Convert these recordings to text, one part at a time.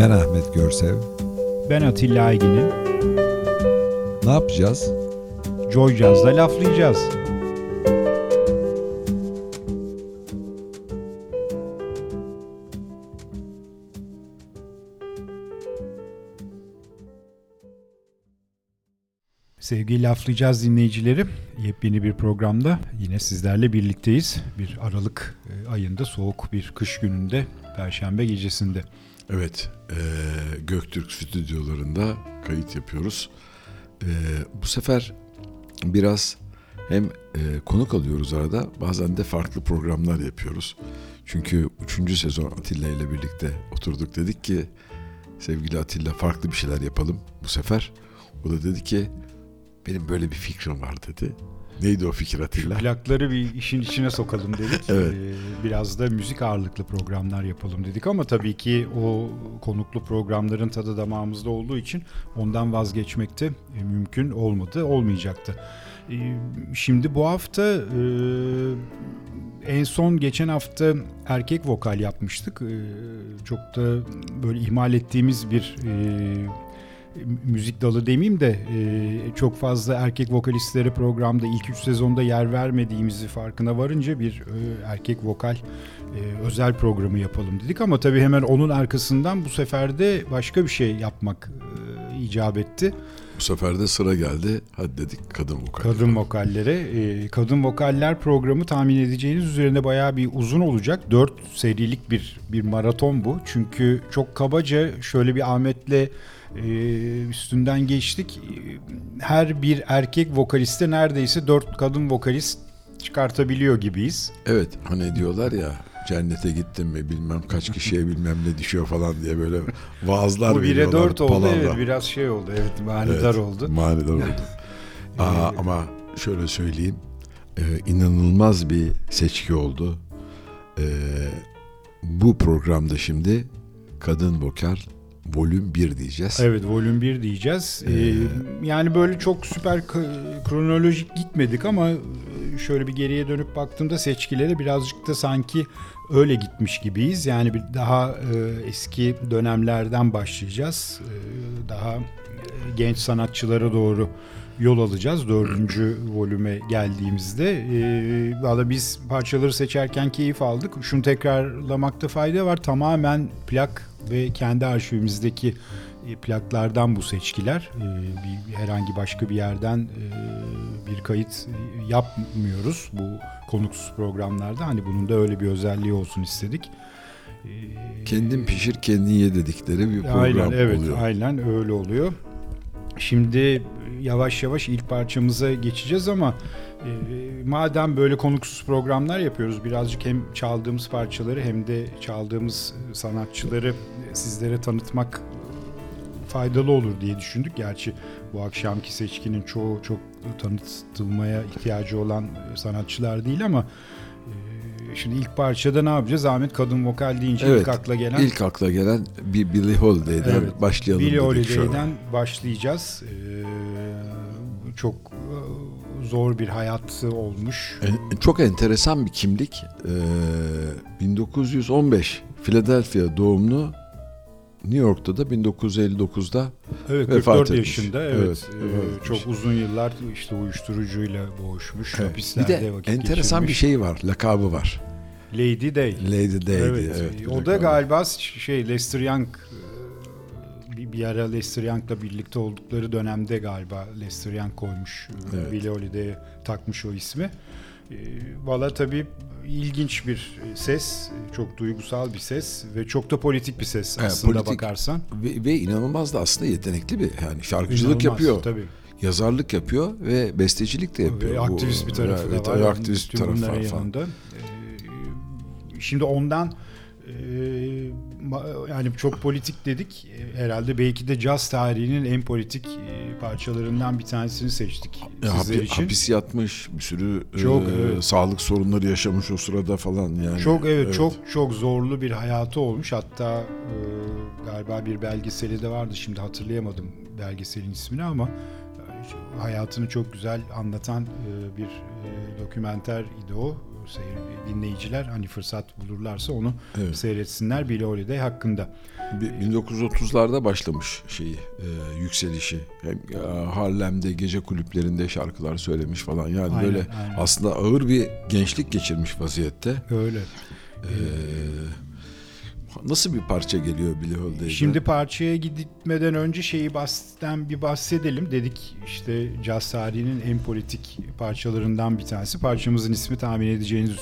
Ben Ahmet Görsev. Ben Atilla Aygin'im. Ne yapacağız? Joy Jazz'da laflayacağız. Sevgili laflayacağız dinleyicileri. Yepyeni bir programda yine sizlerle birlikteyiz. Bir Aralık e, ayında soğuk bir kış gününde Perşembe gecesinde. Evet, e, Göktürk stüdyolarında kayıt yapıyoruz. E, bu sefer biraz hem e, konuk alıyoruz arada, bazen de farklı programlar yapıyoruz. Çünkü üçüncü sezon Atilla ile birlikte oturduk dedik ki sevgili Atilla farklı bir şeyler yapalım bu sefer. O da dedi ki benim böyle bir fikrim var dedi. Neydi o fikir Atilla? Şu plakları bir işin içine sokalım dedik. Evet. Ee, biraz da müzik ağırlıklı programlar yapalım dedik ama tabii ki o konuklu programların tadı damağımızda olduğu için ondan vazgeçmekte e, mümkün olmadı, olmayacaktı. Ee, Şimdi bu hafta e, en son geçen hafta erkek vokal yapmıştık. Ee, Çok da böyle ihmal ettiğimiz bir e, müzik dalı demeyeyim de e, çok fazla erkek vokalistlere programda ilk üç sezonda yer vermediğimizi farkına varınca bir e, erkek vokal e, özel programı yapalım dedik ama tabii hemen onun arkasından bu sefer de başka bir şey yapmak e, icap etti. Bu sefer de sıra geldi. Hadi dedik kadın vokal. Kadın vokallere. E, kadın vokaller programı tahmin edeceğiniz üzerinde bayağı bir uzun olacak. Dört serilik bir bir maraton bu. Çünkü çok kabaca şöyle bir Ahmet'le üstünden geçtik. E, Her bir erkek vokaliste neredeyse dört kadın vokalist çıkartabiliyor gibiyiz. Evet hani diyorlar ya cennete gittim mi bilmem kaç kişiye bilmem ne düşüyor falan diye böyle vaazlar Bu 1'e veriyorlar, 4 oldu palavra. evet biraz şey oldu evet manidar Evet, oldu. Manidar oldu. Aa, ama şöyle söyleyeyim e, inanılmaz bir seçki oldu. E, bu programda şimdi kadın vokal volüm 1 diyeceğiz. Evet volüm 1 diyeceğiz. Ee, yani böyle çok süper kronolojik gitmedik ama e, şöyle bir geriye dönüp baktığımda seçkilere birazcık da sanki öyle gitmiş gibiyiz. Yani bir daha e, eski dönemlerden başlayacağız. E, daha e, genç sanatçılara doğru yol alacağız dördüncü volüme geldiğimizde. E, Valla biz parçaları seçerken keyif aldık. Şunu tekrarlamakta fayda var. Tamamen plak ve kendi arşivimizdeki e, plaklardan bu seçkiler. E, bir herhangi başka bir yerden e, bir kayıt yapmıyoruz bu konuksuz programlarda. Hani bunun da öyle bir özelliği olsun istedik. Kendin pişir kendin ye dedikleri bir program aynen, evet, oluyor. Aynen öyle oluyor. Şimdi yavaş yavaş ilk parçamıza geçeceğiz ama madem böyle konuksuz programlar yapıyoruz birazcık hem çaldığımız parçaları hem de çaldığımız sanatçıları sizlere tanıtmak faydalı olur diye düşündük. Gerçi bu akşamki seçkinin çoğu çok tanıtılmaya ihtiyacı olan sanatçılar değil ama e, şimdi ilk parçada ne yapacağız? Ahmet kadın vokal deyince Evet, ilk akla gelen İlk akla gelen bir Billie Holiday'den Evet, başlayalım Billie. Holiday'den başlayacağız. Ee, çok e, zor bir hayatı olmuş. En- çok enteresan bir kimlik. Ee, 1915 Philadelphia doğumlu New York'ta da 1959'da Evet, vefat 44 etmiş. yaşında. Evet, Evet, etmiş. çok uzun yıllar işte uyuşturucuyla boğuşmuş. Evet. bir de vakit enteresan bir geçirmiş. şey var. Lakabı var. Lady Day. Lady Day. Evet. evet, bir o da galiba şey Lester Young e, bir, bir ara Lester Young'la birlikte oldukları dönemde galiba Lester Young koymuş. e, Evet. Billie Holiday'e takmış o ismi. E, Valla tabii ilginç bir ses, çok duygusal bir ses ve çok da politik bir ses aslında politik. bakarsan. Ve, ve inanılmaz da aslında yetenekli bir yani şarkıcılık İnanılmaz, yapıyor, Tabii. yazarlık yapıyor ve bestecilik de yapıyor. Ve Bu- aktivist bir tarafı da var. ve aktivist bir tarafı var falan. yanında. Ee, şimdi ondan e, yani çok politik dedik. E, Herhalde belki de caz tarihinin en politik e, parçalarından bir tanesini seçtik sizler hapi- için. hapis yatmış, bir sürü Çok, e, evet. sağlık sorunları yaşamış o sırada falan yani. Çok evet, çok çok zorlu bir hayatı olmuş. Hatta e, galiba bir belgeseli de vardı. Şimdi hatırlayamadım belgeselin ismini ama hayatını çok güzel anlatan e, bir e, dokümenter idi o. Seyir, dinleyiciler hani fırsat bulurlarsa onu Evet. seyretsinler Billie Holiday hakkında. Bi- 1930'larda başlamış şeyi e, yükselişi. Hem e, Harlem'de gece kulüplerinde şarkılar söylemiş falan. Yani Aynen, böyle aynen. aslında ağır bir gençlik geçirmiş vaziyette. Öyle. E, nasıl bir parça geliyor Billie Holiday'de? Şimdi parçaya gitmeden önce şeyi bahsten bir bahsedelim. Dedik işte caz tarihinin en politik parçalarından bir tanesi. Parçamızın ismi tahmin edeceğiniz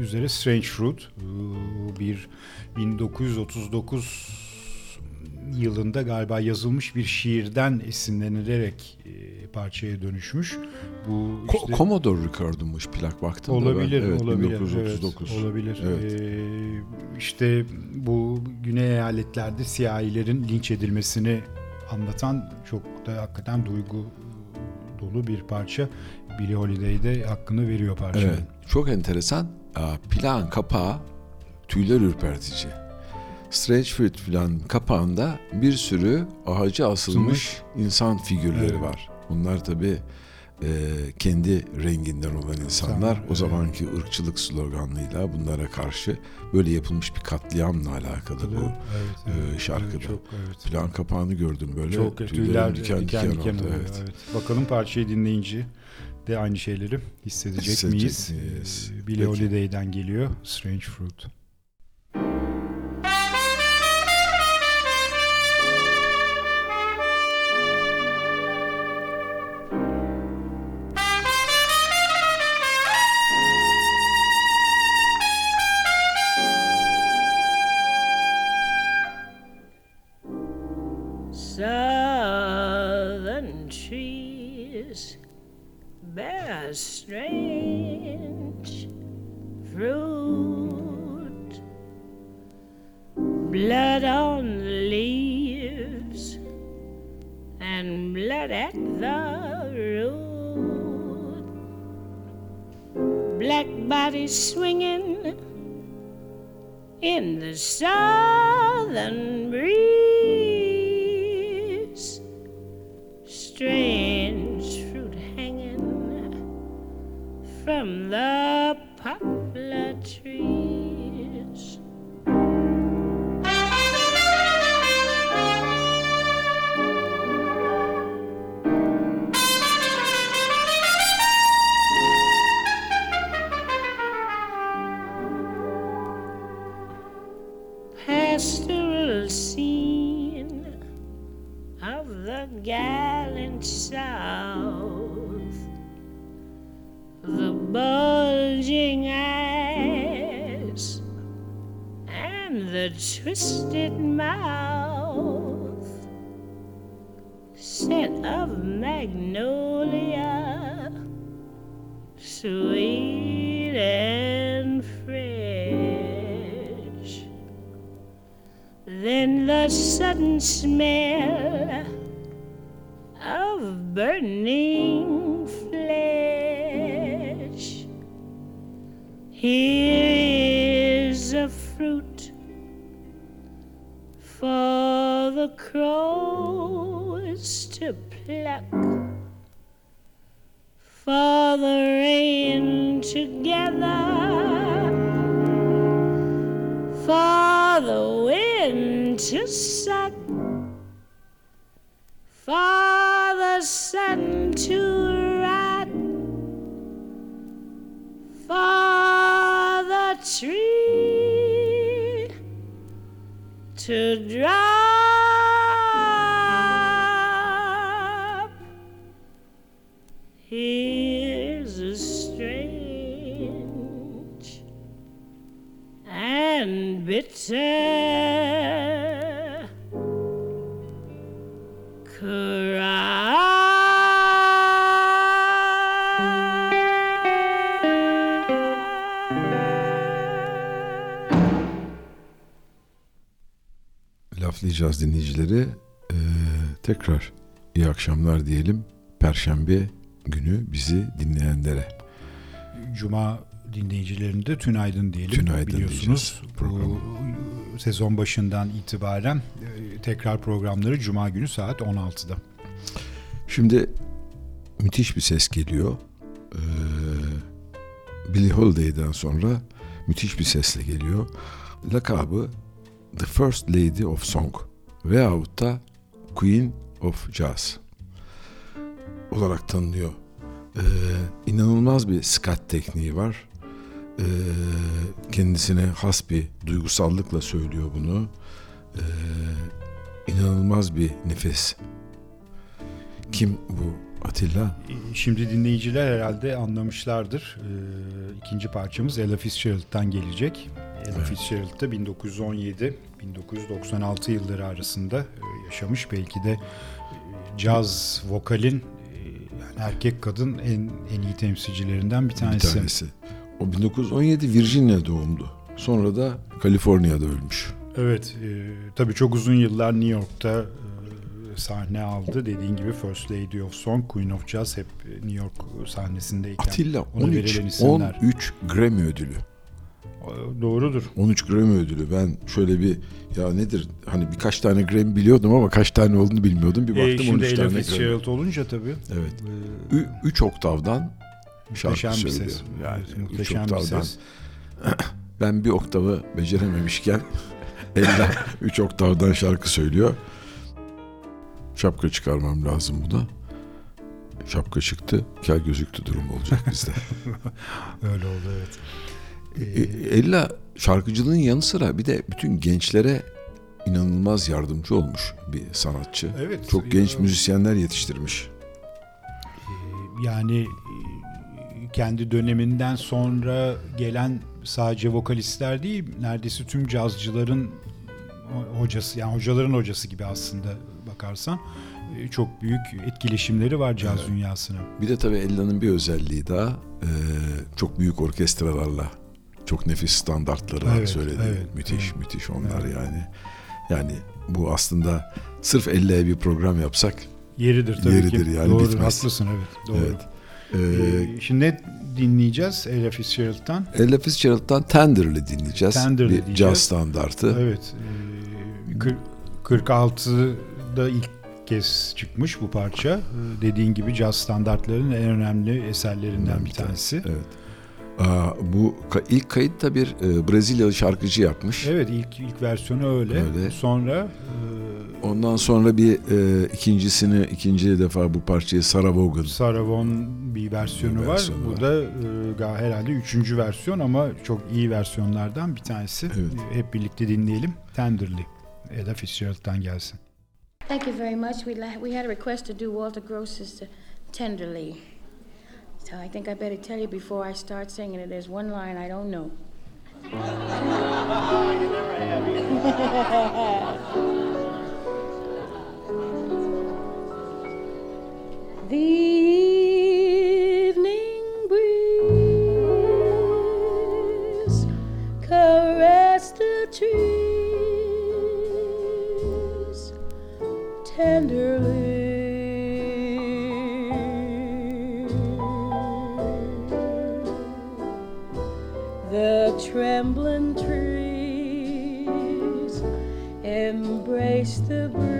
üzere Strange Fruit. Bir 1939 yılında galiba yazılmış bir şiirden esinlenilerek e, parçaya dönüşmüş. Bu Ko- işte Commodore Record'unmuş plak baktığımda olabilir, ben. Evet, olabilir. 1939. Evet, olabilir. Evet. Ee, işte bu Güney eyaletlerde siyahilerin linç edilmesini anlatan çok da hakikaten duygu dolu bir parça. Billie Holiday'de hakkını veriyor parçanın. Evet. Çok enteresan. Plağın kapağı tüyler ürpertici. Strange Fruit filan kapağında bir sürü ağaca asılmış insan figürleri Evet. var. Bunlar tabi kendi renginden olan insanlar. İnsanlar, o evet. zamanki ırkçılık sloganıyla bunlara karşı böyle yapılmış bir katliamla alakalı bu Evet, e, şarkıda. Evet, çok, evet. Plan kapağını gördüm böyle. Çok tüyler diken diken, oldu. oluyor, Evet. evet. Bakalım parçayı dinleyince de aynı şeyleri hissedecek Hissedecek miyiz? miyiz? Ee, Billie Peki. Holiday'den geliyor Strange Fruit. Strange fruit, blood on the leaves and blood at the root, black bodies swinging in the southern breeze. Strange from the poplar trees. Twisted mouth, scent of magnolia, sweet and fresh. Then the sudden smell of burning flesh. Here for the crows to pluck, for the rain to gather for the wind to suck, for the sun to rot, for the tree to drop. Here's a strange and bitter Laflayacağız dinleyicileri. Ee, tekrar iyi akşamlar diyelim. Perşembe günü bizi dinleyenlere. Cuma dinleyicilerinde de tünaydın diyelim. Tünaydın Biliyorsunuz bu sezon başından itibaren e, tekrar programları Cuma günü saat 16'da. Şimdi müthiş bir ses geliyor. Ee, Billie Holiday'den sonra müthiş bir sesle geliyor. Lakabı The First Lady of Song veyahut da Queen of Jazz olarak tanınıyor. Ee, inanılmaz bir skat tekniği var. Ee, kendisine has bir duygusallıkla söylüyor bunu. Ee, inanılmaz bir nefes. Kim bu Atilla? Şimdi dinleyiciler herhalde anlamışlardır. Ee, ikinci parçamız Ella Fitzgerald'dan gelecek. Ella Evet. Fitzgerald da 1917-1996 yılları arasında e, yaşamış. Belki de e, caz vokalin e, yani erkek kadın en en iyi temsilcilerinden bir tanesi. Bir tanesi. O 1917 Virginia doğumlu. Sonra da Kaliforniya'da ölmüş. Evet, e, tabii çok uzun yıllar New York'ta sahne aldı. Dediğin gibi First Lady of Song, Queen of Jazz hep New York sahnesindeyken. Atilla ona 13, verilen isimler. 13 Grammy ödülü. E, Doğrudur. 13 Grammy ödülü. Ben şöyle bir ya nedir hani birkaç tane Grammy biliyordum ama kaç tane olduğunu bilmiyordum. Bir E, baktım şimdi 13 Ella tane Grammy. Fitzgerald olunca tabii. Evet. e, 3 oktavdan şarkı muhteşem bir söylüyor. ses. Yani Evet, üç muhteşem bir oktavdan. ses. Ben bir oktavı becerememişken Ella 3 oktavdan şarkı söylüyor. Şapka çıkarmam lazım buna. Şapka çıktı. Kel gözüktü durum olacak bizde. Öyle oldu evet. E, E, Ella şarkıcılığın yanı sıra bir de bütün gençlere inanılmaz yardımcı olmuş bir sanatçı. evet. Çok genç e, müzisyenler yetiştirmiş. Yani e, kendi döneminden sonra gelen sadece vokalistler değil, neredeyse tüm cazcıların ho- hocası, yani hocaların hocası gibi aslında bakarsan e, çok büyük etkileşimleri var caz evet. dünyasına. Bir de tabii Ella'nın bir özelliği daha e, çok büyük orkestralarla çok nefis standartları evet, söyledi. Evet, müthiş evet. müthiş onlar evet. yani. Yani bu aslında sırf Ella'ya bir program yapsak yeridir tabii yeridir ki. yani doğru, bitmez. Haklısın evet doğru. Evet. E, ee, Şimdi ne dinleyeceğiz Ella Fitzgerald'dan? Ella Fitzgerald'dan Tender'lı dinleyeceğiz. Tender'lı bir dinleyeceğiz. caz standartı. Evet. 46 da ilk kez çıkmış bu parça. Ee, dediğin gibi caz standartlarının en önemli eserlerinden bir tanesi. Evet. Aa, bu ilk kayıt da bir e, Brezilyalı şarkıcı yapmış. Evet ilk ilk versiyonu öyle. öyle. Sonra e, ondan sonra bir e, ikincisini ikinci defa bu parçayı Saravon. Saravon bir versiyonu, bir versiyonu var. var. Bu da e, herhalde üçüncü versiyon ama çok iyi versiyonlardan bir tanesi. Evet. Hep birlikte dinleyelim. Tenderly. Eda Fitzgerald'dan gelsin. Thank you very much. We, la- we had a request to do Walter Gross's uh, Tenderly. So I think I better tell you before I start singing it. There's one line I don't know. the evening breeze caressed the trees tenderly. The trembling trees embrace the breeze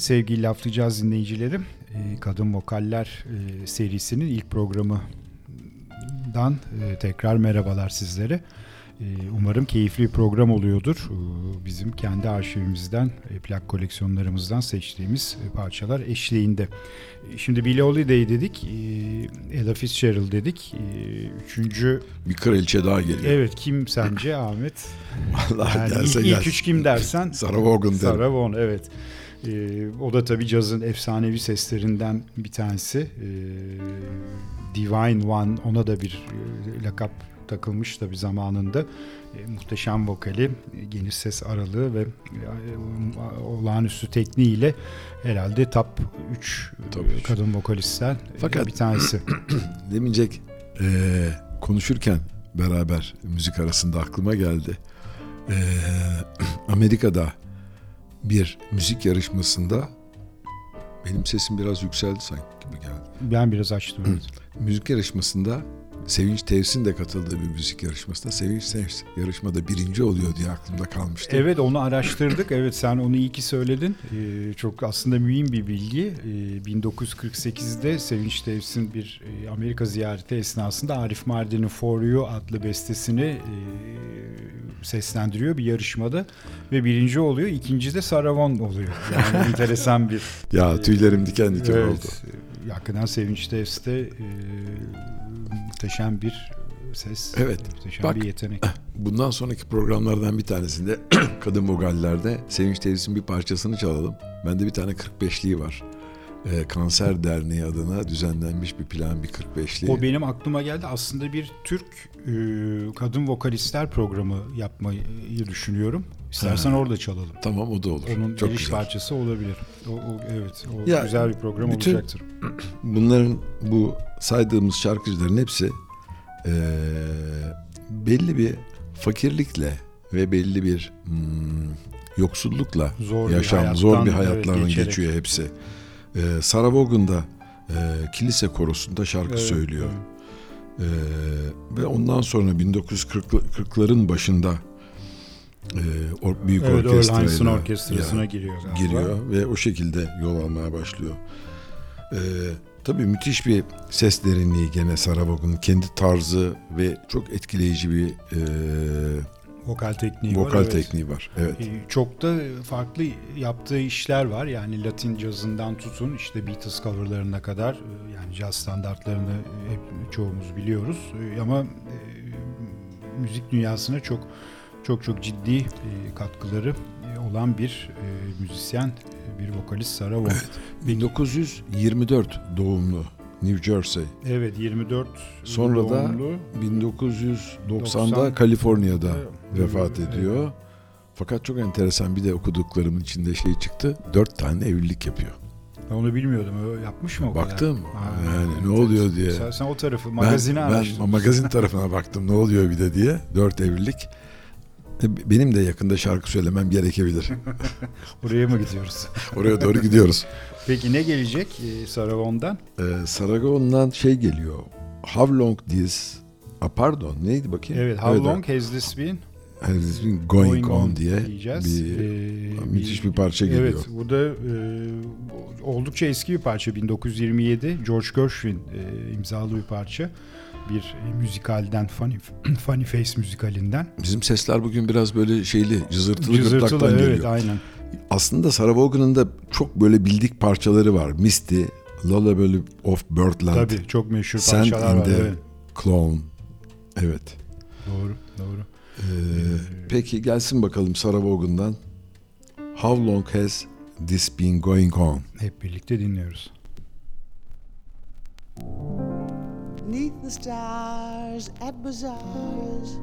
Evet sevgili laflayacağız dinleyicilerim. Ee, Kadın Vokaller e, serisinin ilk programından e, tekrar merhabalar sizlere. E, Umarım keyifli bir program oluyordur. Bizim kendi arşivimizden, e, plak koleksiyonlarımızdan seçtiğimiz e, parçalar eşliğinde. E, Şimdi Billie Holiday dedik, e, Ella Fitzgerald dedik. E, Üçüncü, Bir kraliçe daha geliyor. evet kim sence Ahmet? Vallahi Yani gelse ilk, ilk üç kim dersen Sarah Vaughan derim. Sarah Vaughan evet. Ee, o da tabii cazın efsanevi seslerinden bir tanesi. Ee, Divine One ona da bir e, lakap takılmış tabii zamanında. E, muhteşem vokali, e, geniş ses aralığı ve e, olağanüstü tekniğiyle herhalde top 3 Top üç. kadın vokalistler e, Fakat- bir tanesi. Demincek eee, konuşurken beraber müzik arasında aklıma geldi. Eee, Amerika'da bir müzik yarışmasında benim sesim biraz yükseldi sanki gibi geldi. ben biraz açtım. evet. Müzik yarışmasında Sevinç Tevsin de katıldığı bir müzik yarışmasında Sevinç Tevsin yarışmada birinci oluyor diye aklımda kalmıştı. Evet onu araştırdık. Evet sen onu iyi ki söyledin. Ee, çok aslında mühim bir bilgi. Ee, 1948'de Sevinç Tevsin bir e, Amerika ziyareti esnasında Arif Mardin'in For You adlı bestesini e, seslendiriyor bir yarışmada ve birinci oluyor. İkinci de Sarah Vaughan oluyor. Yani enteresan bir Ya tüylerim diken diken oldu. Evet. e, Hakikaten Sevinç Tevs'te e, muhteşem bir ses. Evet. Muhteşem Bak. bir yetenek. Bundan sonraki programlardan bir tanesinde Kadın Vogalller'de Sevinç Tevzis'in bir parçasını çalalım. Bende bir tane 45'liği var. Ee, Kanser Derneği adına düzenlenmiş bir plan bir 45'liği. O benim aklıma geldi. Aslında bir Türk e, kadın vokalistler programı yapmayı düşünüyorum. İstersen Ha. orada çalalım. Tamam o da olur. Onun Çok giriş güzel. parçası olabilir. O, o- evet, o Ya, güzel bir program bütün- olacaktır. Bunların bu saydığımız şarkıcıların hepsi eee, belli bir fakirlikle ve belli bir hmm, yoksullukla Zor bir yaşam, hayattan, zor bir evet, hayatlardan geçerek. geçiyor hepsi. Ee, Sarah Vaughan da e, kilise korosunda şarkı Evet, söylüyor. evet. Ee, ve ondan sonra 1940'ların başında e, or- büyük Evet, orkestrayla orkestrasına ya, giriyor galiba. giriyor ve o şekilde yol almaya başlıyor. Ee, tabii müthiş bir ses derinliği gene Vaughan'ın kendi tarzı ve çok etkileyici bir e, Vokal tekniği var. vokal evet. tekniği var. Evet. E, Çok da farklı yaptığı işler var. Yani Latin cazından tutun işte Beatles coverlarına kadar e, yani caz standartlarını e, hep çoğumuz biliyoruz. E, Ama e, müzik dünyasına çok çok çok ciddi e, katkıları e, olan bir e, müzisyen, bir vokalist Sarah Vaughan. 1924 doğumlu New Jersey. Evet 24 Sonra da doğumlu. 1990'da 90. Kaliforniya'da Evet. vefat ediyor. Fakat çok enteresan bir de okuduklarımın içinde şey çıktı. Dört tane evlilik yapıyor. Ben onu bilmiyordum. O yapmış mı o kadar? Baktım. Ha, yani evet, ne evet. oluyor diye. Sen, sen o tarafı Ben- magazini ben, araştırdın. magazin tarafına baktım ne oluyor bir de diye. Dört evlilik. E, Benim de yakında şarkı söylemem gerekebilir. Oraya mı gidiyoruz? Oraya doğru gidiyoruz. Peki ne gelecek e, Sarah Vaughan'dan? Ee, Saragon'dan şey geliyor. How long this... A pardon neydi bakayım? Evet, How Long Has This Been Has this been going, on, diye diyeceğiz. bir Ee, müthiş bir parça geliyor. Evet, bu da e, oldukça eski bir parça. 1927 George Gershwin e, imzalı bir parça. Bir e, müzikalden, Funny, Funny Face müzikalinden. Bizim sesler bugün biraz böyle şeyli, cızırtılı, Cızırtılı, gırtlaktan evet geliyor. aynen. aslında Sarah Vaughan'ın da çok böyle bildik parçaları var. Misty, Lullaby of Birdland, Tabii çok meşhur Sand parçalar in var. the Evet. Clown. Evet. Doğru, doğru. Ee, peki gelsin bakalım Sarah Vaughan'dan. How long has this been going on? Hep birlikte dinliyoruz. Neath the stars at bazaars,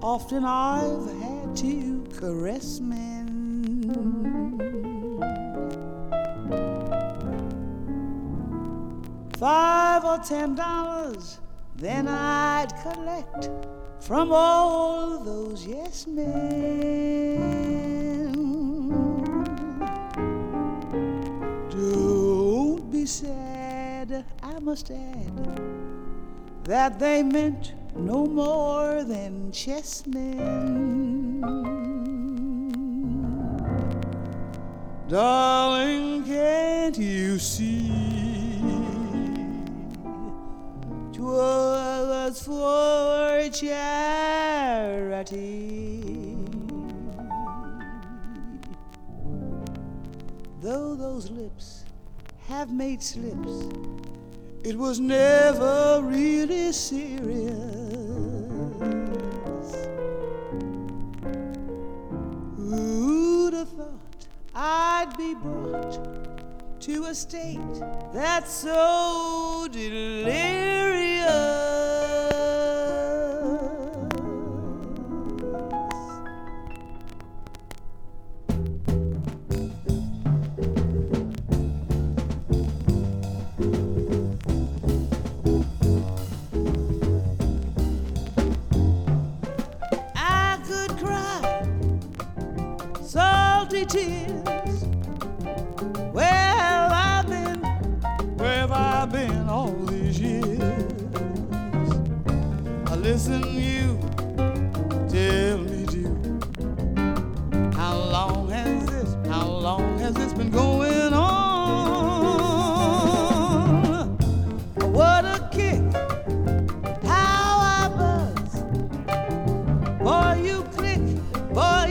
often I've had to caress men. Five or ten dollars, then I'd collect from all those yes men. Don't be sad, I must add that they meant no more than chessmen. Darling, can't you see? Twas for charity. Though those lips have made slips, it was never really serious. Who'd have thought I'd be brought to a state that's so delirious?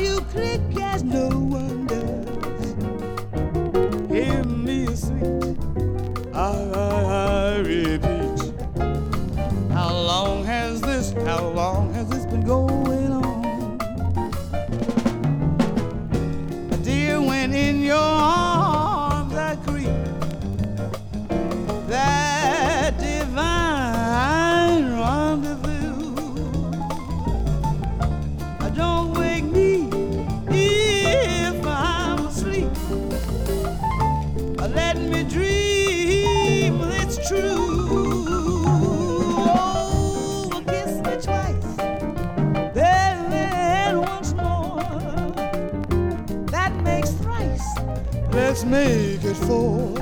You click as no make it four.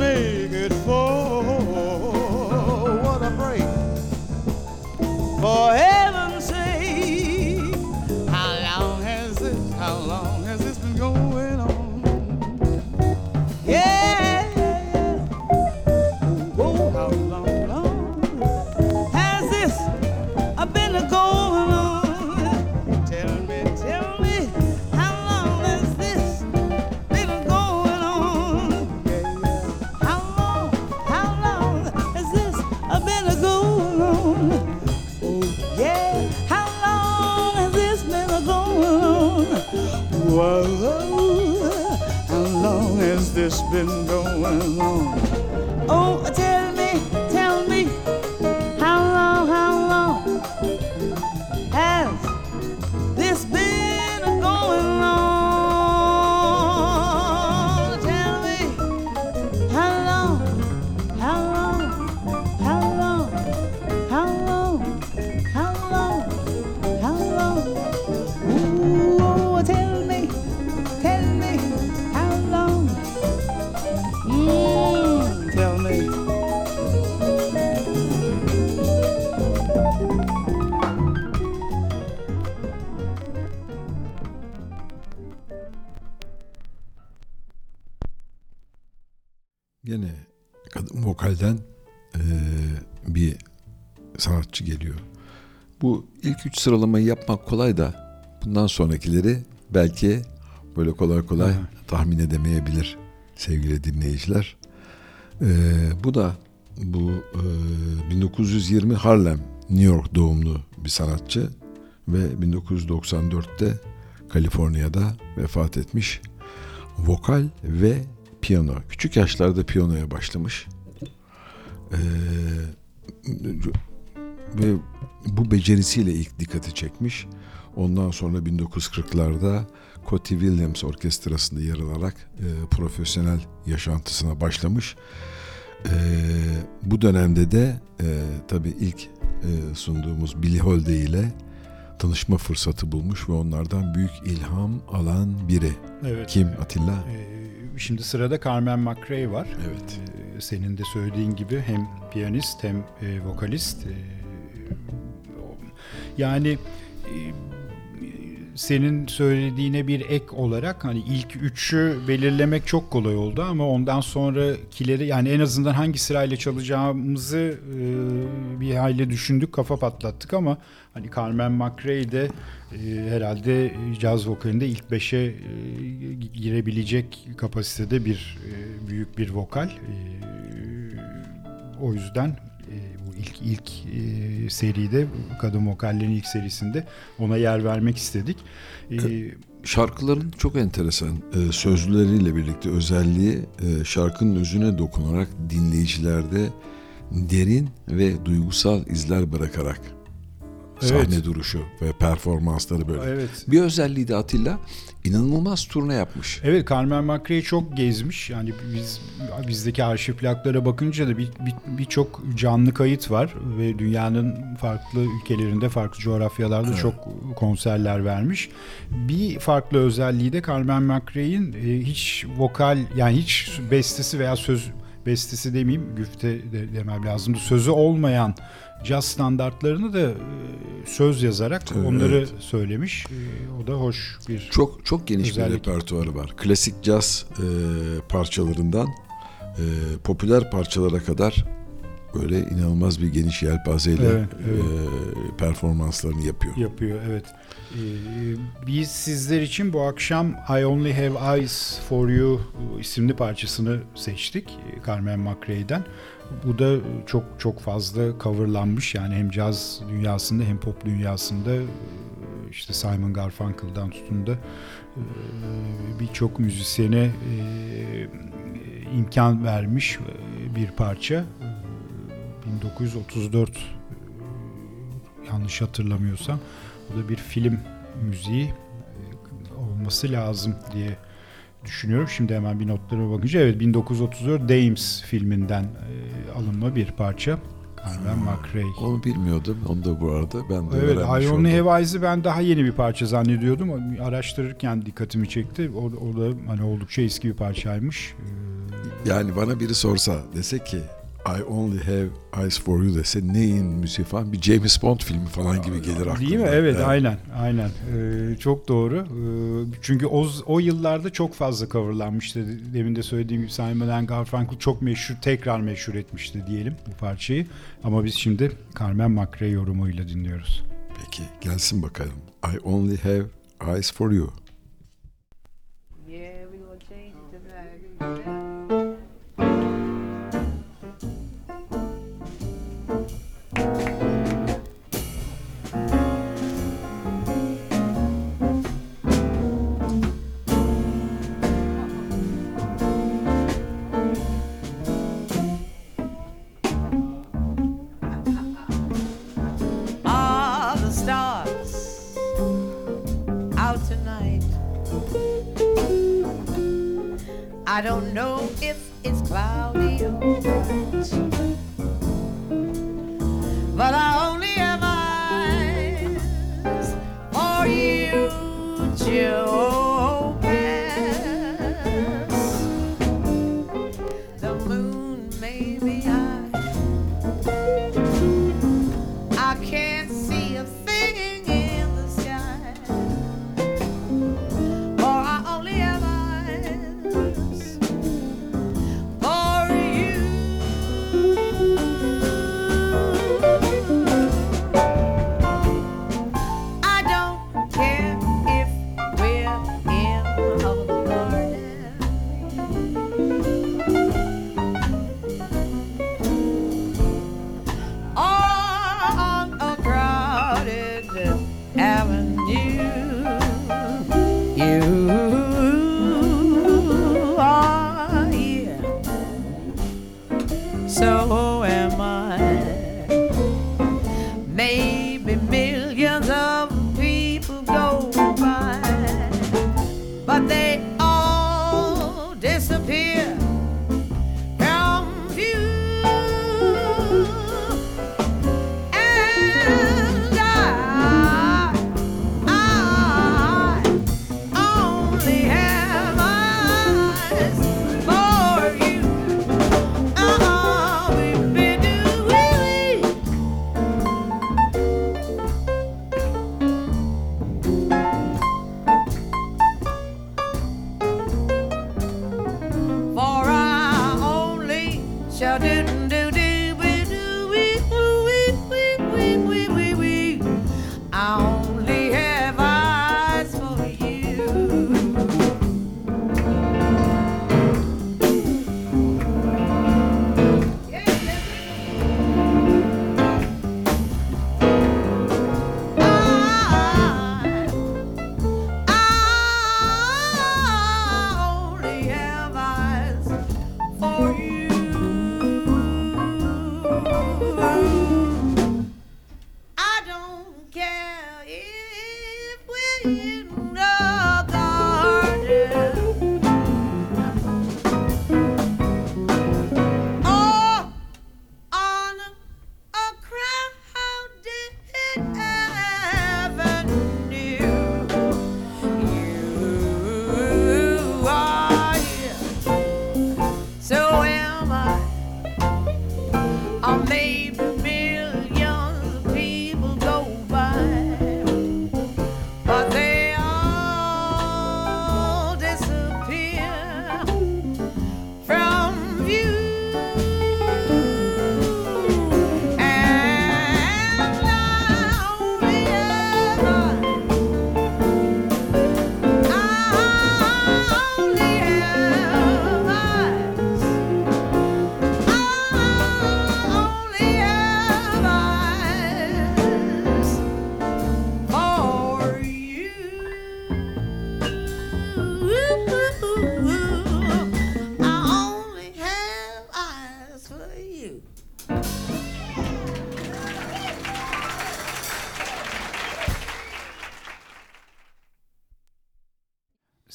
Make it for. Kolay da bundan sonrakileri belki böyle kolay kolay Aha. tahmin edemeyebilir sevgili dinleyiciler. Eee, bu da bu eee, 1920 Harlem, New York doğumlu bir sanatçı ve 1994'te Kaliforniya'da vefat etmiş. Vokal ve piyano. Küçük yaşlarda piyanoya başlamış. Ee, ve bu becerisiyle ilk dikkati çekmiş. Ondan sonra 1940'larda Cotty Williams Orkestrası'nda yer alarak e, profesyonel yaşantısına başlamış. Ee, bu dönemde de e, tabii ilk e, sunduğumuz Billie Holiday ile tanışma fırsatı bulmuş ve onlardan büyük ilham alan biri. Evet. Kim Atilla? Ee, Şimdi sırada Carmen McRae var. Evet. Ee, Senin de söylediğin gibi hem piyanist hem e, vokalist. Ee, Yani e, senin söylediğine bir ek olarak hani ilk üçü belirlemek çok kolay oldu ama ondan sonrakileri yani en azından hangi sırayla çalacağımızı e, bir hayli düşündük kafa patlattık ama hani Carmen McRae de e, herhalde caz vokalinde ilk beşe e, girebilecek kapasitede bir e, büyük bir vokal. E, o yüzden ilk ilk e, seride kadın vokallerin ilk serisinde ona yer vermek istedik. E, Şarkıların çok enteresan e, sözleriyle birlikte özelliği e, şarkının özüne dokunarak dinleyicilerde derin ve duygusal izler bırakarak sahne Evet. duruşu ve performansları böyle. evet. Bir özelliği de Atilla inanılmaz turne yapmış. Evet Carmen McRae çok gezmiş. Yani biz bizdeki arşiv plaklara bakınca da bir- bir- birçok canlı kayıt var ve dünyanın farklı ülkelerinde, farklı coğrafyalarda çok konserler vermiş. Bir farklı özelliği de Carmen McRae'in e, hiç vokal yani hiç bestesi veya söz bestesi demeyeyim güfte de demem lazımdı. Sözü olmayan caz standartlarını da e, söz yazarak Evet. onları söylemiş. E, O da hoş bir Çok çok geniş bir Özellik. repertuarı var. Klasik caz e, parçalarından e, popüler parçalara kadar böyle inanılmaz bir geniş yelpazeyle Evet, evet. e, performanslarını yapıyor. yapıyor evet. Ee, biz sizler için bu akşam I Only Have Eyes for You isimli parçasını seçtik e, Carmen McRae'den. Bu da çok çok fazla coverlanmış yani hem caz dünyasında hem pop dünyasında e, işte Simon Garfunkel'dan tutun da e, birçok müzisyene imkan vermiş bir parça. E, 1934 e, yanlış hatırlamıyorsam bu da bir film müziği e, olması lazım diye düşünüyorum. Şimdi hemen bir notlarıma bakınca evet 1934 Dames filminden e, alınma bir parça. Carmen McRae. Onu bilmiyordum. Onu da bu arada ben de Evet, öğrenmiş I Only. Have Eyes'ı ben daha yeni bir parça zannediyordum. Araştırırken dikkatimi çekti. O, o da hani oldukça eski bir parçaymış. Ee, Yani bana biri sorsa dese ki I only have eyes for you dese neyin müziği falan bir James Bond filmi falan gibi gelir aklıma. Değil mi? Evet, aynen, aynen. Ee, çok doğru. Ee, çünkü o, o yıllarda çok fazla coverlanmıştı. Demin de söylediğim gibi Simon Garfunkel çok meşhur, tekrar meşhur etmişti diyelim bu parçayı. Ama biz şimdi Carmen McRae yorumuyla dinliyoruz. Peki gelsin bakalım. I only have eyes for you. I don't know if it's cloudy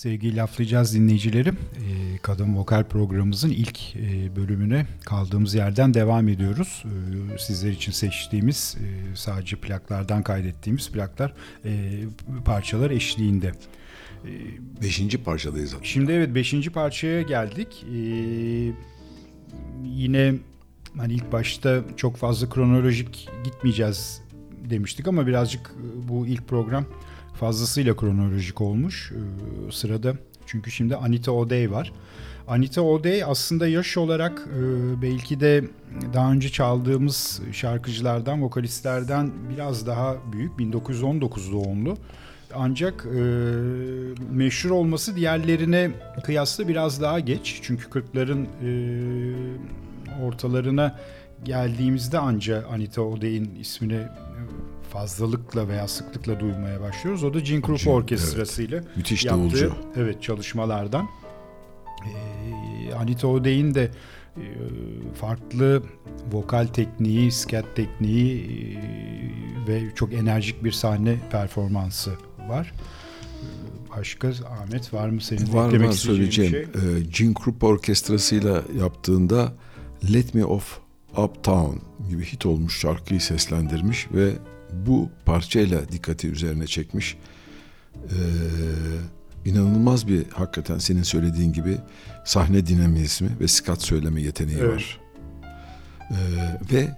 Sevgili laflayacağız dinleyicileri. Ee, Kadın Vokal programımızın ilk e, bölümüne kaldığımız yerden devam ediyoruz. Ee, Sizler için seçtiğimiz e, sadece plaklardan kaydettiğimiz plaklar e, parçalar eşliğinde. Beşinci parçadayız hatta. Şimdi evet 5. parçaya geldik. Ee, yine hani ilk başta çok fazla kronolojik gitmeyeceğiz demiştik ama birazcık bu ilk program fazlasıyla kronolojik olmuş. Ee, sırada çünkü şimdi Anita O'Day var. Anita O'Day aslında yaş olarak e, belki de daha önce çaldığımız şarkıcılardan, vokalistlerden biraz daha büyük. 1919 doğumlu. Ancak e, meşhur olması diğerlerine kıyasla biraz daha geç. Çünkü 40'ların e, ortalarına geldiğimizde anca Anita O'Day'in ismini e, fazlalıkla veya sıklıkla duymaya başlıyoruz. O da Gene Krupa Gene, Orkestrası'yla Müthiş yaptığı davulcu. evet çalışmalardan. Ee, Anita O'Day'in de e, farklı vokal tekniği, skat tekniği e, ve çok enerjik bir sahne performansı var. Başka Ahmet var mı senin Var eklemek var söyleyeceğim. şey? Ee, Gene Krupa orkestrasıyla yaptığında Let Me Off Uptown gibi hit olmuş şarkıyı seslendirmiş ve bu parçayla dikkati üzerine çekmiş. Ee, inanılmaz bir hakikaten senin söylediğin gibi sahne dinamizmi ve skat söyleme yeteneği Evet. var. Ee, ve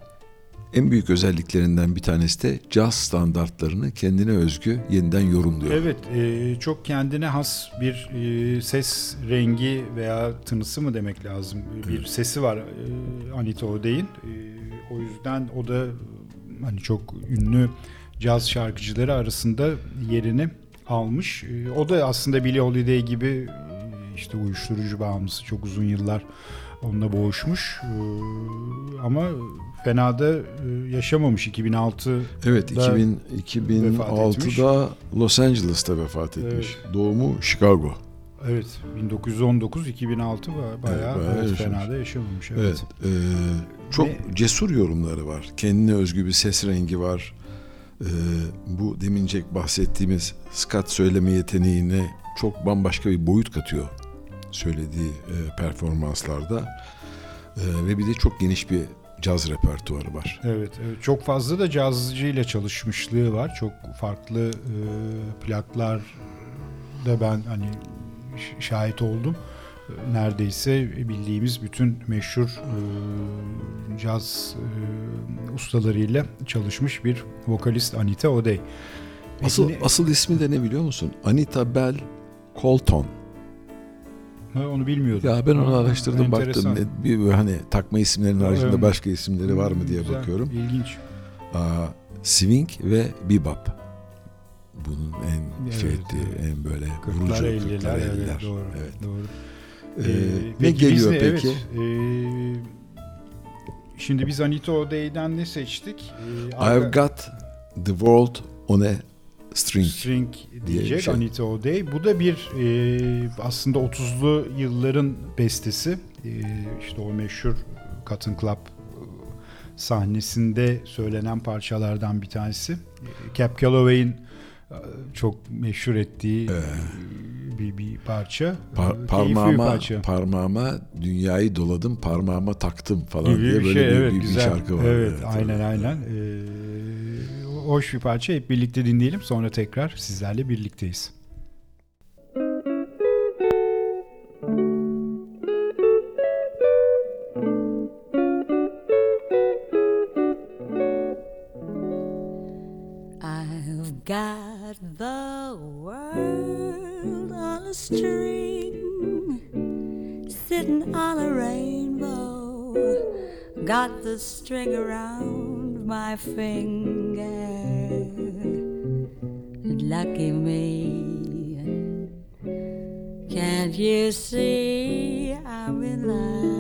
en büyük özelliklerinden bir tanesi de caz standartlarını kendine özgü yeniden yorumluyor. Evet, e, çok kendine has bir e, ses rengi veya tınısı mı demek lazım. Bir sesi var e, Anita O'Day'in. E, o yüzden o da hani çok ünlü caz şarkıcıları arasında yerini almış. E, o da aslında Billie Holiday gibi e, işte uyuşturucu bağımlısı çok uzun yıllar onunla boğuşmuş. E, ama fena da e, yaşamamış 2006 Evet da 2000, vefat 2006'da Los Angeles'ta vefat etmiş. Doğumu Chicago. Evet 1919 2006 ba- bayağı, bayağı evet, yaşamış. fena da yaşamamış evet. Evet. e, çok Ve- cesur yorumları var. Kendine özgü bir ses rengi var. E, bu demincek bahsettiğimiz skat söyleme yeteneğine çok bambaşka bir boyut katıyor söylediği e, performanslarda. E, ve bir de çok geniş bir caz repertuarı var. Evet, evet. Çok fazla da cazcıyla çalışmışlığı var. Çok farklı e, plaklar da ben hani şahit oldum. E, Neredeyse bildiğimiz bütün meşhur e, caz e, ustalarıyla çalışmış bir vokalist Anita O'Day. Peki Asıl, ne- asıl ismi de ne biliyor musun? Anita Bell Colton. Ha, onu bilmiyordum. Ya ben onu Ha, araştırdım enteresan. baktım. Ne- Bir hani takma isimlerin haricinde Evet. başka isimleri var mı diye Güzel, bakıyorum. İlginç. Aa, swing ve bebop. Bunun en Evet, şey ettiği, evet. en böyle 40'lar vurucu 50'ler 40'lar evet 50'ler. doğru. Evet. doğru. Ee, Ee, ne geliyor ne- peki? Evet, ee, şimdi biz Anita O'Day'den ne seçtik? Ee, I've got the world on a string. String diyecek şey. Anita O'Day. Bu da bir ee, aslında 30'lu yılların bestesi. Ee, işte o meşhur Cotton Club sahnesinde söylenen parçalardan bir tanesi. Ee, Cap Calloway'in e, çok meşhur ettiği e, bir, bir parça. Ee. Par- Ee, bir parmağıma parça. parmağıma dünyayı doladım, parmağıma taktım falan gibi diye bir böyle şey bir, evet bir- bir güzel. şarkı var. Evet, aynen aynen. Ee, hoş bir parça. Hep birlikte dinleyelim. Sonra tekrar sizlerle birlikteyiz. I've got the world on a string, sitting on a rainbow. Got the string around my finger. Lucky me. Can't you see I'm in love?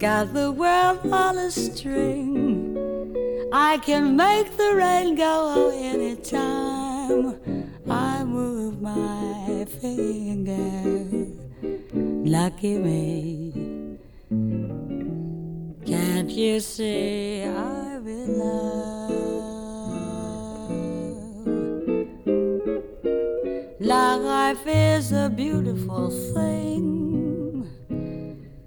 Got the world on a string. I can make the rain go anytime I move my finger. Lucky me. Can't you see I'm in love? Life is a beautiful thing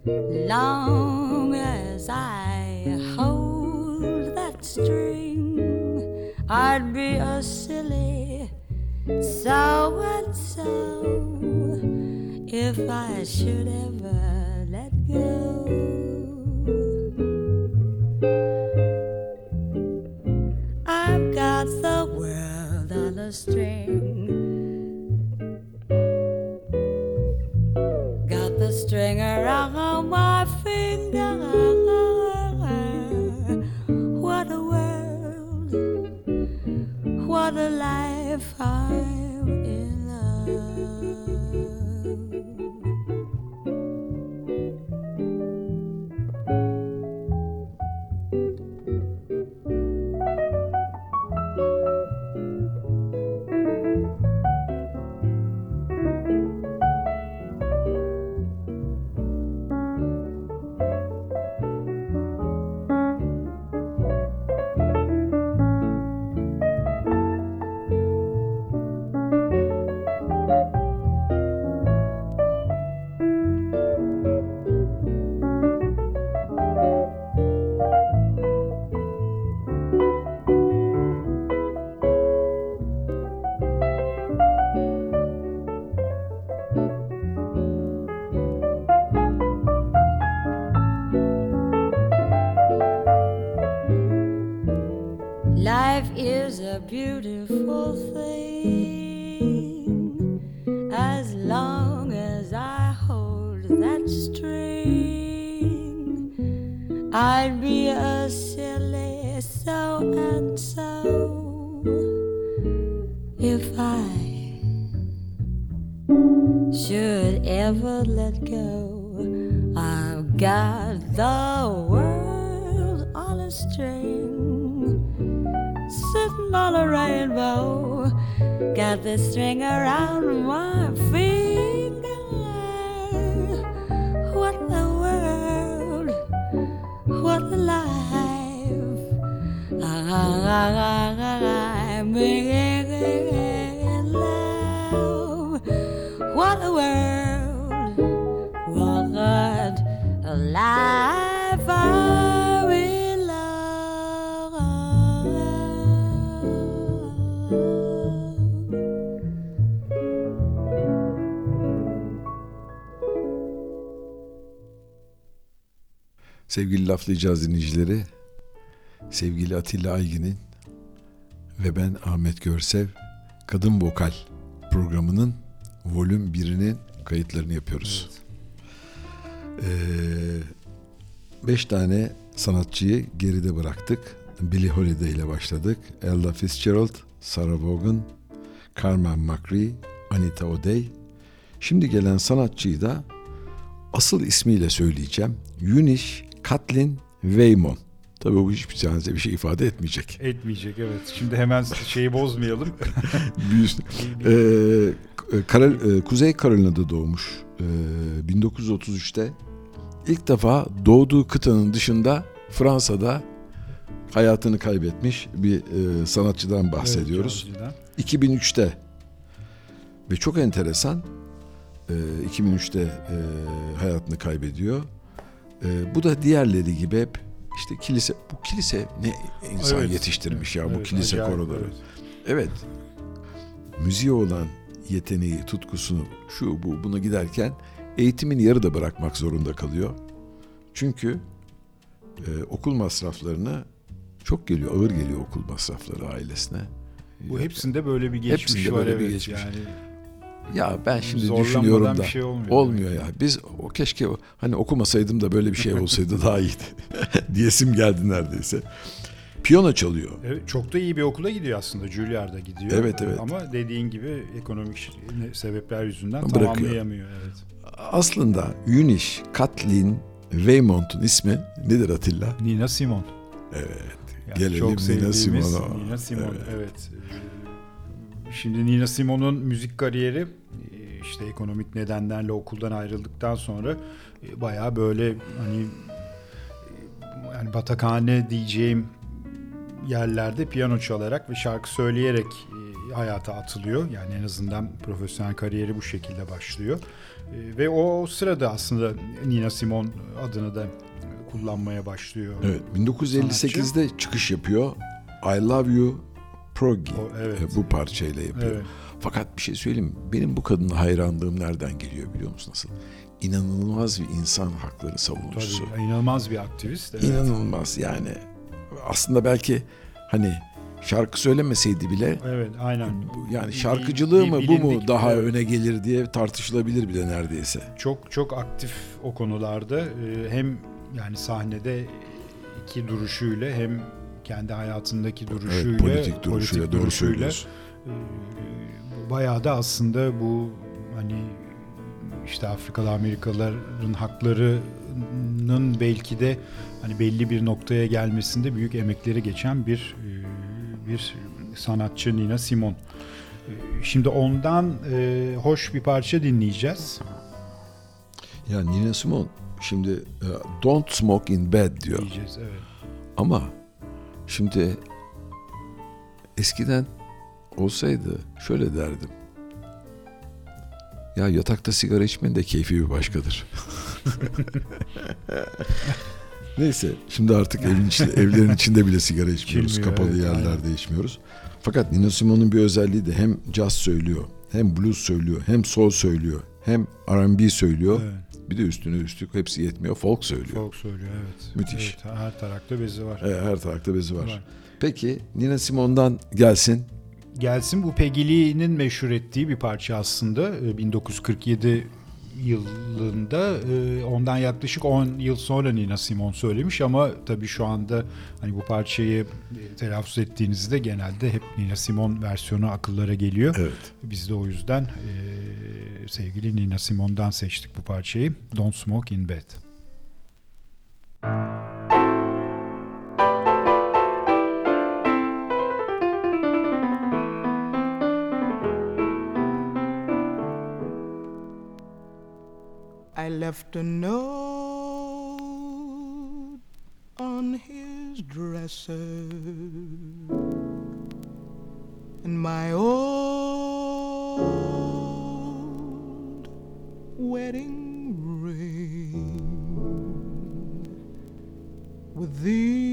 long as I hold that string, I'd be a silly so and so if I should ever let go. I've got the world on a string. String around my finger. What a world, what a life I'm Sevgili laflayacağız dinleyicileri, sevgili Atilla Aygin'in ve ben Ahmet Görsev Kadın Vokal programının volüm 1'inin kayıtlarını yapıyoruz. Ee, beş tane sanatçıyı geride bıraktık. Billie Holiday ile başladık. Ella Fitzgerald, Sarah Vaughan, Carmen McRae, Anita O'Day. Şimdi gelen sanatçıyı da asıl ismiyle söyleyeceğim. Eunice Kathleen Waymon. Tabii bu hiçbir tanesi bir şey ifade etmeyecek. Etmeyecek evet. Şimdi hemen şeyi bozmayalım. Ee, Karol- e, Kuzey Carolina'da doğmuş. Ee, 1933'te ilk defa doğduğu kıtanın dışında Fransa'da hayatını kaybetmiş bir e, sanatçıdan bahsediyoruz. Evet, George'dan. 2003'te ve çok enteresan e, 2003'te e, hayatını kaybediyor. E, bu da diğerleri gibi hep işte kilise bu kilise ne insan Evet, yetiştirmiş ya bu evet, kilise acayip, koroları. evet. Evet. Müziğe olan yeteneği, tutkusunu, şu bu buna giderken eğitimin yarıda bırakmak zorunda kalıyor. Çünkü e, okul masraflarına çok geliyor, ağır geliyor okul masrafları ailesine. Bu hepsinde böyle bir geçmiş Hepsinde var böyle bir evet. geçmiş. Yani Ya ben şimdi Zorlanmadan düşünüyorum da bir şey olmuyor olmuyor ya. Biz o keşke hani okumasaydım da böyle bir şey olsaydı daha iyiydi. Diyesim geldi neredeyse. Piyano çalıyor. Evet, çok da iyi bir okula gidiyor aslında. Juilliard'a gidiyor. Evet, evet. Ama dediğin gibi ekonomik sebepler yüzünden Bırakıyor. tamamlayamıyor. Evet. Aslında Eunice Kathleen Waymont'un ismi nedir Atilla? Nina Simon. Evet. Yani Gelelim çok Nina Simone'a. Nina Simon. Evet. Evet. Şimdi Nina Simone'un müzik kariyeri e, işte ekonomik nedenlerle okuldan ayrıldıktan sonra e, bayağı böyle hani e, yani batakhane diyeceğim yerlerde piyano çalarak ve şarkı söyleyerek hayata atılıyor. Yani en azından profesyonel kariyeri bu şekilde başlıyor. Ve o sırada aslında Nina Simone adını da kullanmaya başlıyor. Evet. 1958'de çıkış yapıyor. I Love You Progi O- evet. e, bu parçayla yapıyor. Evet. Fakat bir şey söyleyeyim mi? Benim bu kadına hayranlığım nereden geliyor biliyor musun nasıl? İnanılmaz bir insan hakları savunucusu. Tabii inanılmaz bir aktivist. Evet. İnanılmaz yani. Aslında belki hani şarkı söylemeseydi bile Evet, aynen. yani şarkıcılığı mı bu mu daha öne gelir diye tartışılabilir bile neredeyse. Çok çok aktif o konularda. Ee, Hem yani sahnede iki duruşuyla hem kendi hayatındaki duruşuyla, Evet, politik duruşuyla doğru duruşuyla, e, bayağı da aslında bu hani işte Afrikalı Amerikalıların haklarının belki de hani belli bir noktaya gelmesinde büyük emekleri geçen bir e, bir sanatçı Nina Simone. E, Şimdi ondan e, hoş bir parça dinleyeceğiz. Ya Nina Simone şimdi don't smoke in bed diyor. Diyeceğiz evet. Ama şimdi eskiden olsaydı şöyle derdim. Ya yatakta sigara içmenin de keyfi bir başkadır. Neyse şimdi artık evin içinde, evlerin içinde bile sigara içmiyoruz. İçilmiyor, Kapalı evet, yerlerde içmiyoruz. Fakat Nina Simone'un bir özelliği de hem jazz söylüyor, hem blues söylüyor, hem soul söylüyor, hem R&B söylüyor. Evet. Bir de üstüne üstlük hepsi yetmiyor. Folk söylüyor. Folk söylüyor evet. Müthiş. Evet, her tarafta bezi var. E, her tarafta bezi var. Var. Peki Nina Simone'dan gelsin. Gelsin bu Peggy Lee'nin meşhur ettiği bir parça aslında. Ee, 1947 yılında e, ondan yaklaşık 10 yıl sonra Nina Simone söylemiş ama tabii şu anda hani bu parçayı telaffuz ettiğinizde genelde hep Nina Simone versiyonu akıllara geliyor. Evet. Biz de o yüzden e, sevgili Nina Simone'dan seçtik bu parçayı. Don't Smoke in Bed. I left a note on his dresser. And my old wedding ring with these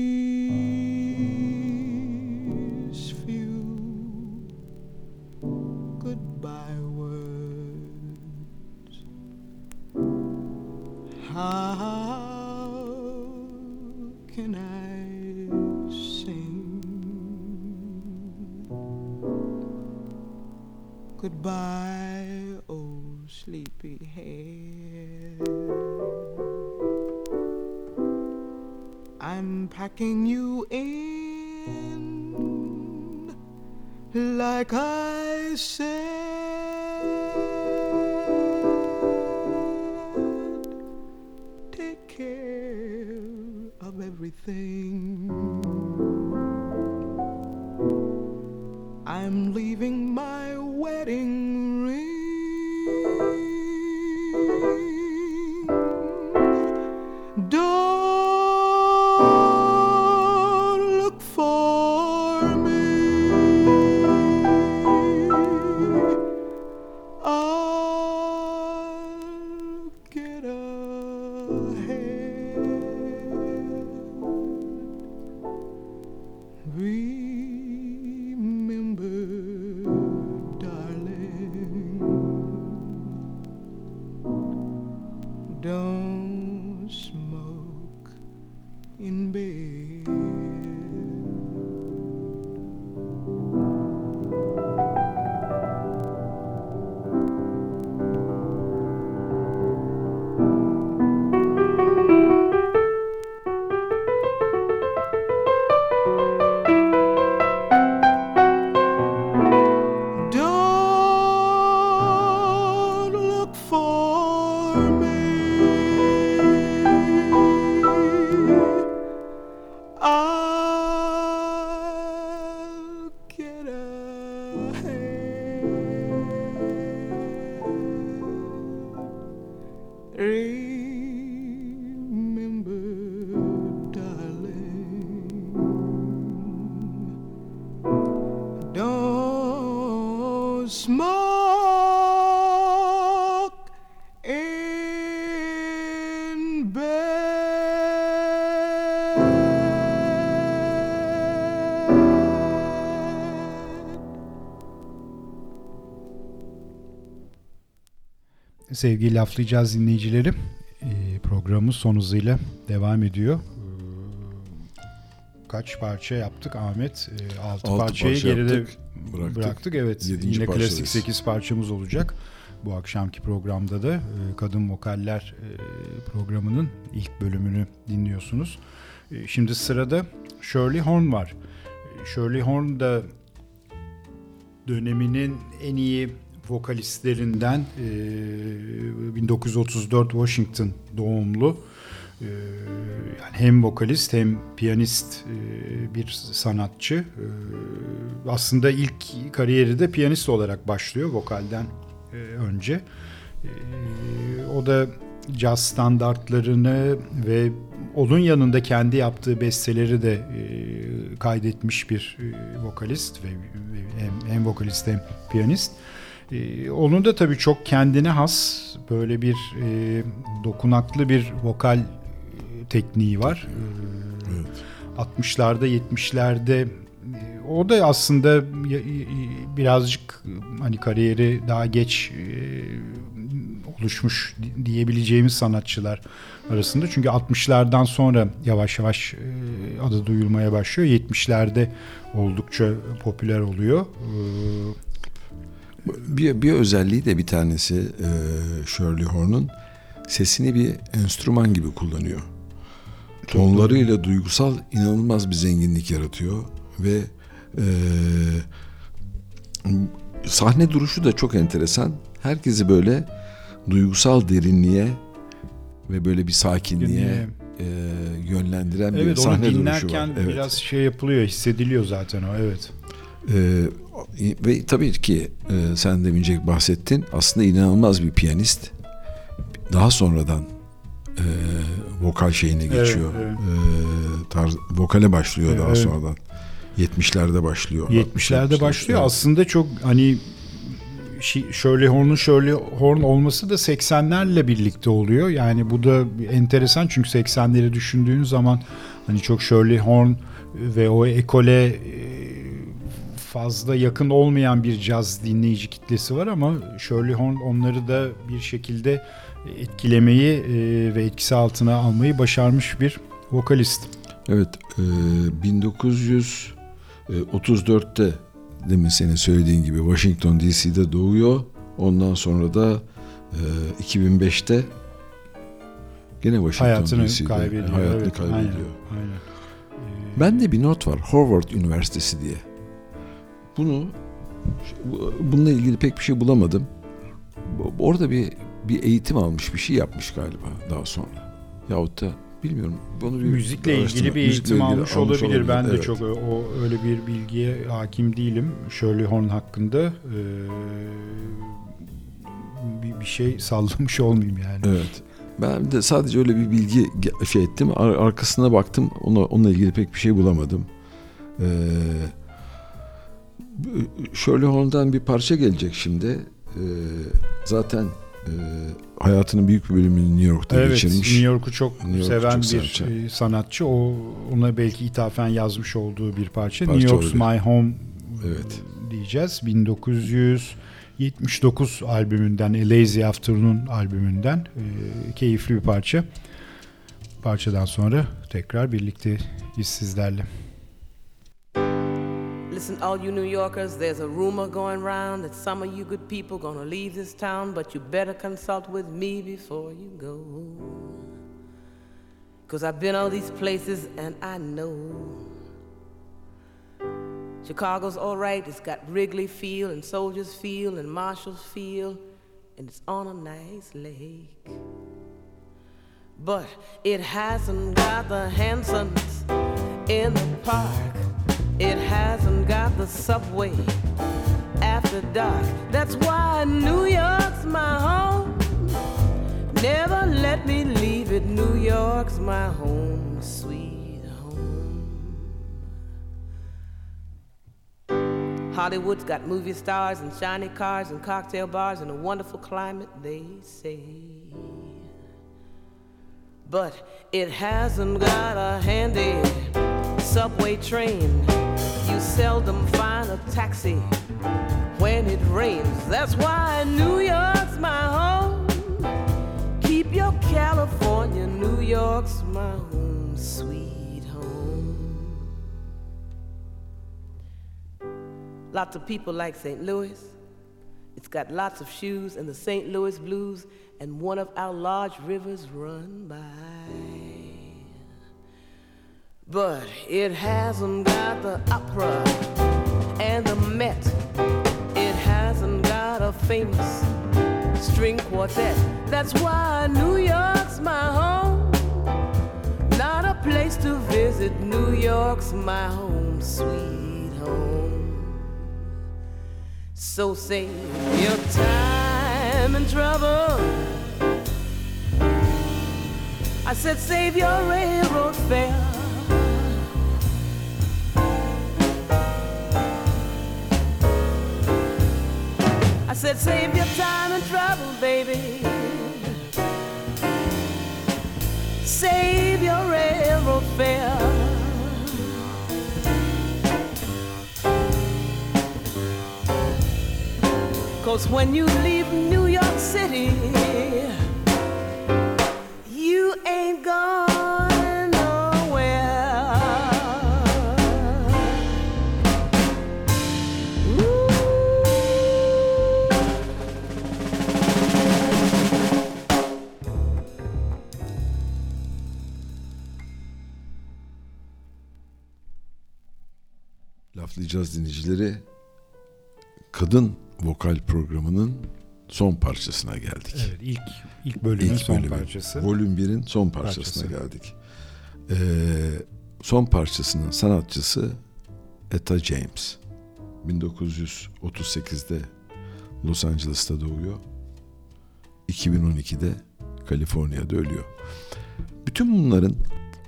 Sevgili laflayacağız dinleyicileri. Ee, programımız son hızıyla devam ediyor. Ee, Kaç parça yaptık Ahmet? 6 Altı parçayı parça geride yaptık, bıraktık. bıraktık. Evet. Yedinci Yine klasik parçadayız. 8 parçamız olacak. Bu akşamki programda da e, Kadın Vokaller e, programının ilk bölümünü dinliyorsunuz. E, Şimdi sırada Shirley Horn var. E, Shirley Horn da döneminin en iyi vokalistlerinden e, 1934 Washington doğumlu e, yani hem vokalist hem piyanist e, bir sanatçı. E, aslında ilk kariyeri de piyanist olarak başlıyor vokalden e, önce. E, o da caz standartlarını ve onun yanında kendi yaptığı besteleri de e, kaydetmiş bir e, vokalist ve, hem, hem vokalist hem piyanist. E, onun da tabii çok kendine has böyle bir e, dokunaklı bir vokal e, tekniği var. E, Evet. 60'larda 70'lerde e, o da aslında birazcık hani kariyeri daha geç e, oluşmuş di- diyebileceğimiz sanatçılar arasında. Çünkü 60'lardan sonra yavaş yavaş e, adı duyulmaya başlıyor. 70'lerde oldukça popüler oluyor. E, Bir, bir özelliği de bir tanesi e, Shirley Horn'un sesini bir enstrüman gibi kullanıyor. Tonlarıyla duygusal inanılmaz bir zenginlik yaratıyor ve e, sahne duruşu da çok enteresan. Herkesi böyle duygusal derinliğe ve böyle bir sakinliğe e, yönlendiren bir Evet onu sahne duruşu dinlerken var. Evet. biraz şey yapılıyor, hissediliyor zaten o evet. Ee, ve tabii ki e, sen demince bahsettin aslında inanılmaz bir piyanist. Daha sonradan e, vokal şeyine Evet, geçiyor. evet. E, tarz, vokale başlıyor daha Evet. sonradan. 70'lerde başlıyor. 70'lerde başlıyor. Evet. Aslında çok hani Shirley Horn'un Shirley Horn olması da 80'lerle birlikte oluyor. Yani bu da enteresan çünkü 80'leri düşündüğün zaman hani çok Shirley Horn ve o ekole e, fazla yakın olmayan bir caz dinleyici kitlesi var ama Shirley Horn onları da bir şekilde etkilemeyi e, ve etkisi altına almayı başarmış bir vokalist. Evet, e, 1934'te demin senin söylediğin gibi Washington DC'de doğuyor. Ondan sonra da e, 2005'te gene Washington Hayatını DC'de kaybediyor. hayatını evet, kaybediyor. Aynen, aynen. Bende bir not var. Harvard Üniversitesi diye. Bunu bu- bununla ilgili pek bir şey bulamadım. Bu- Orada bir bir eğitim almış, bir şey yapmış galiba daha sonra. Yahut da bilmiyorum. Bunu bir Müzikle ilgili araştırma- bir müzikle eğitim ilgili almış olabilir. Ben de evet. çok o, öyle bir bilgiye hakim değilim. Shirley Horn hakkında Ee, bir, bir şey sallamış olmayayım yani. Evet. Ben de sadece öyle bir bilgi şey ettim. Ar- arkasına baktım. Ona, onunla ilgili pek bir şey bulamadım. Ee, bu- Shirley Horn'dan bir parça gelecek şimdi. Ee, zaten e, hayatının büyük bir bölümünü New York'ta Evet, geçirmiş. New York'u çok New York'u seven çok bir sanatçı. e, sanatçı. O ona belki ithafen yazmış olduğu bir parça. Parça New York's olabilir. My Home Evet. diyeceğiz. 1979 albümünden, A Lazy Afternoon albümünden e, keyifli bir parça. Parçadan sonra tekrar birlikteyiz sizlerle. Listen, all you New Yorkers, there's a rumor going round that some of you good people gonna leave this town, but you better consult with me before you go. Cause I've been all these places and I know. Chicago's alright, it's got Wrigley Field and Soldiers Field and Marshall's Field, and it's on a nice lake. But it hasn't got the Hansons in the park. It hasn't got the subway after dark. That's why New York's my home. Never let me leave it. New York's my home, sweet home. Hollywood's got movie stars and shiny cars and cocktail bars and a wonderful climate, they say. But it hasn't got a handy subway train. You seldom find a taxi when it rains. That's why New York's my home. Keep your California, New York's my home, sweet home. Lots of people like St. Louis. It's got lots of shoes and the St. Louis blues, and one of our large rivers run by. But it hasn't got the opera and the Met. It hasn't got a famous string quartet. That's why New York's my home. Not a place to visit. New York's my home, sweet home. So save your time and trouble. I said, save your railroad fare. I said, save your time and trouble, baby. Save your railroad fare. Cause when you leave New York City, you ain't going nowhere. Laflayacağız dinleyicileri. Kadın vokal programının son parçasına geldik. Evet ilk ilk bölümün İlk son bölümü. parçası. Volüm 1'in son parçasına Parçası. geldik. Ee, son parçasının sanatçısı Etta James. 1938'de Los Angeles'ta doğuyor. 2012'de Kaliforniya'da ölüyor. Bütün bunların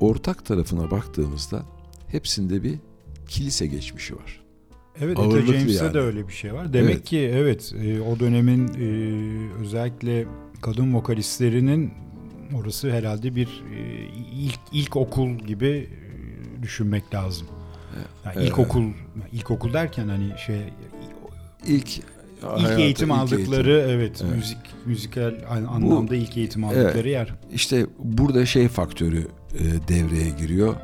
ortak tarafına baktığımızda hepsinde bir kilise geçmişi var. Evet, Ağırlıklı James'te yani. de öyle bir şey var. Demek Evet. ki evet e, o dönemin e, özellikle kadın vokalistlerinin orası herhalde bir e, ilk ilk okul gibi e, düşünmek lazım. Yani Evet. ilkokul ilkokul derken hani şey İlk ilk eğitim aldıkları evet, Evet. müzik müzikal an- anlamda ilk eğitim aldıkları yer. İşte burada şey faktörü e, devreye giriyor.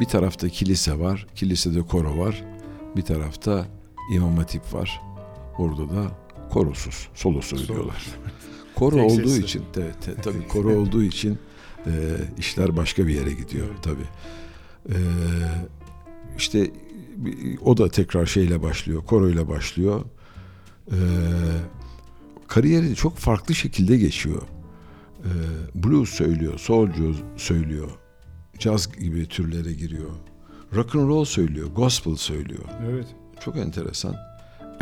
Bir tarafta kilise var, kilisede koro var. Bir tarafta imam hatip var. Orada da korosuz, solo söylüyorlar. Koro olduğu için, de, te- tabii koro olduğu için e, işler başka bir yere gidiyor Evet. tabii. E, işte o da tekrar şeyle başlıyor, koroyla başlıyor. E, kariyeri çok farklı şekilde geçiyor. E, blues söylüyor, soulcu söylüyor, caz gibi türlere giriyor. Rock and roll söylüyor, gospel söylüyor. Evet. Çok enteresan.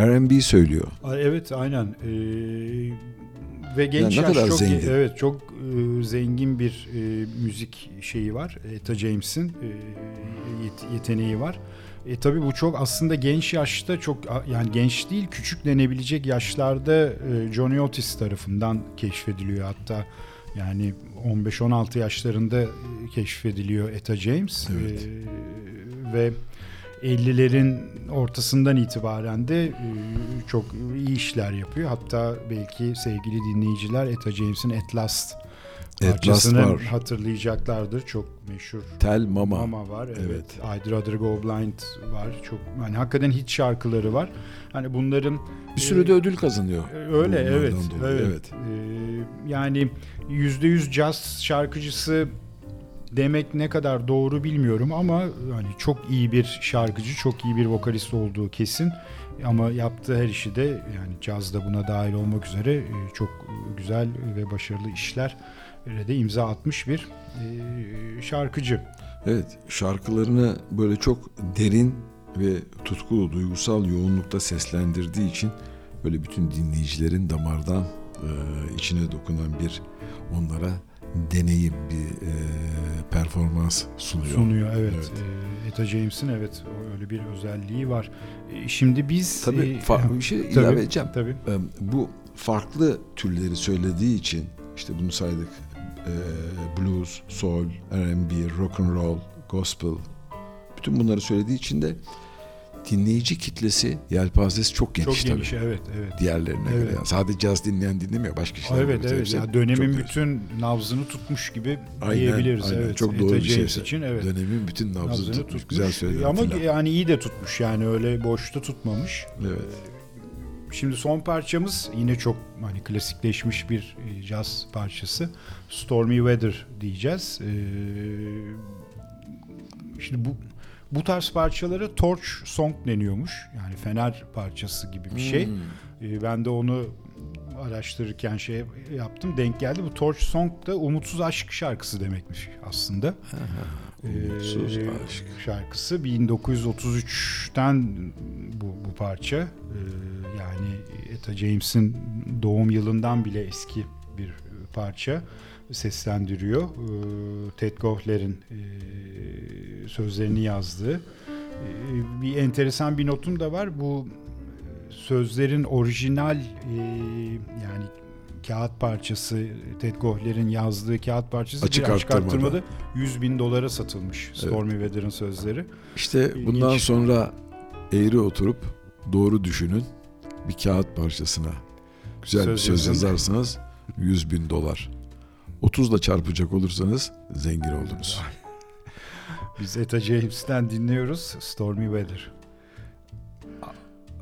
R&B söylüyor. Evet aynen. Ee, ve genç ne yaş kadar çok zengin. evet çok e, zengin bir e, müzik şeyi var. Etta James'in e, yet- yeteneği var. E tabii bu çok aslında genç yaşta çok yani genç değil küçük denebilecek yaşlarda e, Johnny Otis tarafından keşfediliyor hatta yani 15-16 yaşlarında e, keşfediliyor Etta James Evet. E, ve 50'lerin ortasından itibaren de e, çok iyi işler yapıyor. Hatta belki sevgili dinleyiciler Etta James'in At Last parçasını var. hatırlayacaklardır. Çok meşhur. Tel Mama. Mama var evet. Evet. I'd Rather Go Blind var. Çok yani hakikaten hit şarkıları var. Hani bunların Bir sürü e, de ödül kazanıyor. Öyle evet. dolayı, Evet. Ee, yani yüzde yüz caz şarkıcısı demek ne kadar doğru bilmiyorum ama hani çok iyi bir şarkıcı, çok iyi bir vokalist olduğu kesin. Ama yaptığı her işi de yani caz da buna dahil olmak üzere e, çok güzel ve başarılı işler de imza atmış bir e, şarkıcı. Evet, şarkılarını böyle çok derin ve tutkulu, duygusal yoğunlukta seslendirdiği için böyle bütün dinleyicilerin damardan e, içine dokunan bir onlara deneyim, bir e, performans sunuyor. Sunuyor evet. Evet. Ee, Etta James'in evet öyle bir özelliği var. Ee, Şimdi biz Tabii e, fa- bir şey tabii, ilave edeceğim. Tabii. E, bu farklı türleri söylediği için işte bunu saydık. E, blues, soul, R&B, rock and roll, gospel. Bütün bunları söylediği için de dinleyici kitlesi yelpazesi çok geniş Çok tabii. geniş evet evet. Diğerlerine Evet. göre. Yani sadece caz dinleyen dinlemiyor. Başka şeyler evet evet. Hepsi Ya çok dönemin bütün nabzını tutmuş gibi Aynen, diyebiliriz aynen. evet. Çok doğru bir şey. İçin evet. Dönemin bütün nabzını, Nabzını tutmuş. tutmuş. Güzel söyledin. Ama yani iyi de tutmuş yani öyle boşta tutmamış. Evet. Şimdi son parçamız yine çok hani klasikleşmiş bir e, caz parçası. Stormy Weather diyeceğiz. Ee, şimdi bu bu tarz parçalara torch song deniyormuş. Yani fener parçası gibi bir şey. Hmm. Ee, ben de onu araştırırken şey yaptım. Denk geldi. Bu torch song da umutsuz aşk şarkısı demekmiş aslında. Umutsuz Ee, aşk. şarkısı 1933'ten bu, bu parça. Ee, yani Etta James'in doğum yılından bile eski bir parça seslendiriyor. Ee, Ted Gohler'in e, sözlerini yazdığı. Ee, bir enteresan bir notum da var. Bu sözlerin orijinal e, yani kağıt parçası Ted Gohler'in yazdığı kağıt parçası Açık bir açık arttırmada. arttırmada 100 bin dolara satılmış Stormy Weather'ın sözleri. İşte İlginç. bundan sonra eğri oturup doğru düşünün. Bir kağıt parçasına güzel bir Söz söz yazın. yazarsanız 100 bin dolar. 30'la çarpacak olursanız zengin oldunuz. Biz Etta James'ten dinliyoruz Stormy Weather.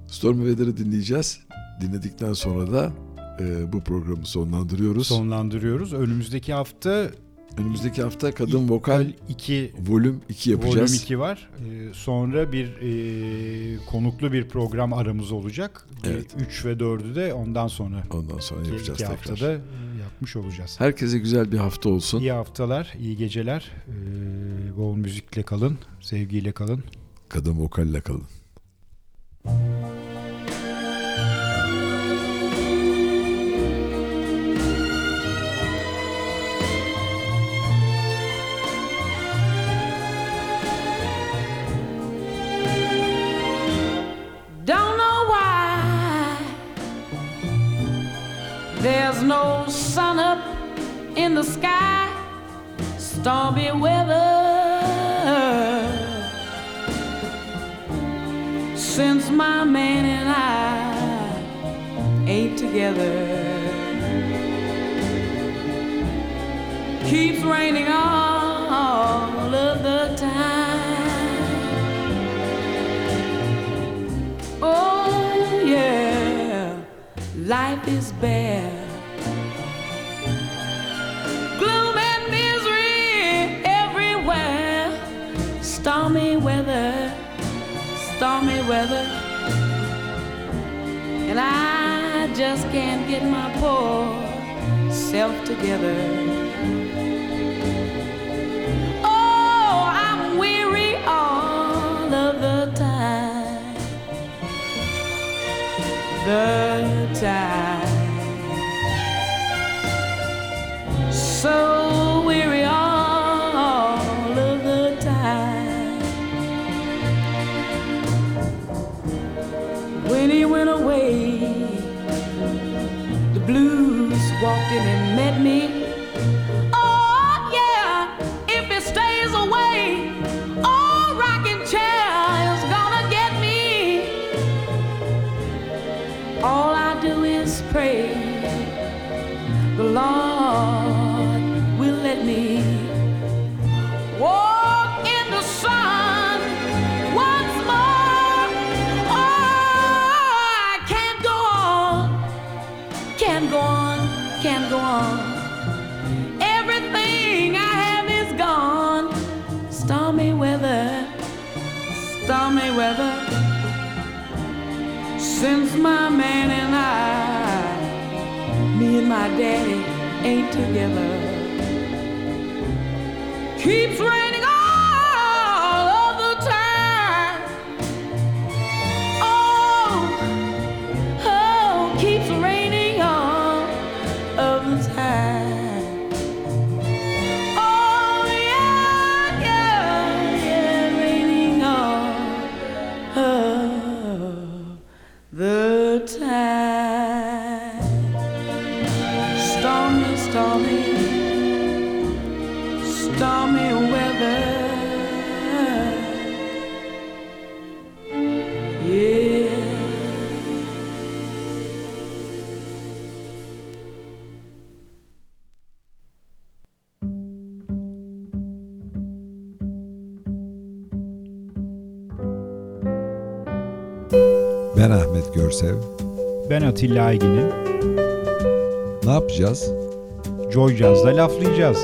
Stormy Weather'ı dinleyeceğiz. Dinledikten sonra da e, bu programı sonlandırıyoruz. Sonlandırıyoruz. Önümüzdeki hafta Önümüzdeki hafta kadın vokal 2 volüm 2 yapacağız. Volüm 2 var. Ee, sonra bir e, konuklu bir program aramız olacak. Evet. 3 ve 4'ü de ondan sonra Ondan sonra iki, yapacağız iki tekrar. haftada yapmış olacağız. Herkese güzel bir hafta olsun. İyi haftalar, iyi geceler. Ee, bol müzikle kalın, sevgiyle kalın. Kadın vokalle kalın. Don't no sun up in the sky, stormy weather. Since my man and I ain't together, keeps raining all of the time. Oh, yeah, life is bare. Stormy weather. And I just can't get my poor self together. Oh, I'm weary all of the time the time. Walked in and met me. My daddy ain't together. Atilla Aygin'im. Ne yapacağız? Joy Jazz'da laflayacağız.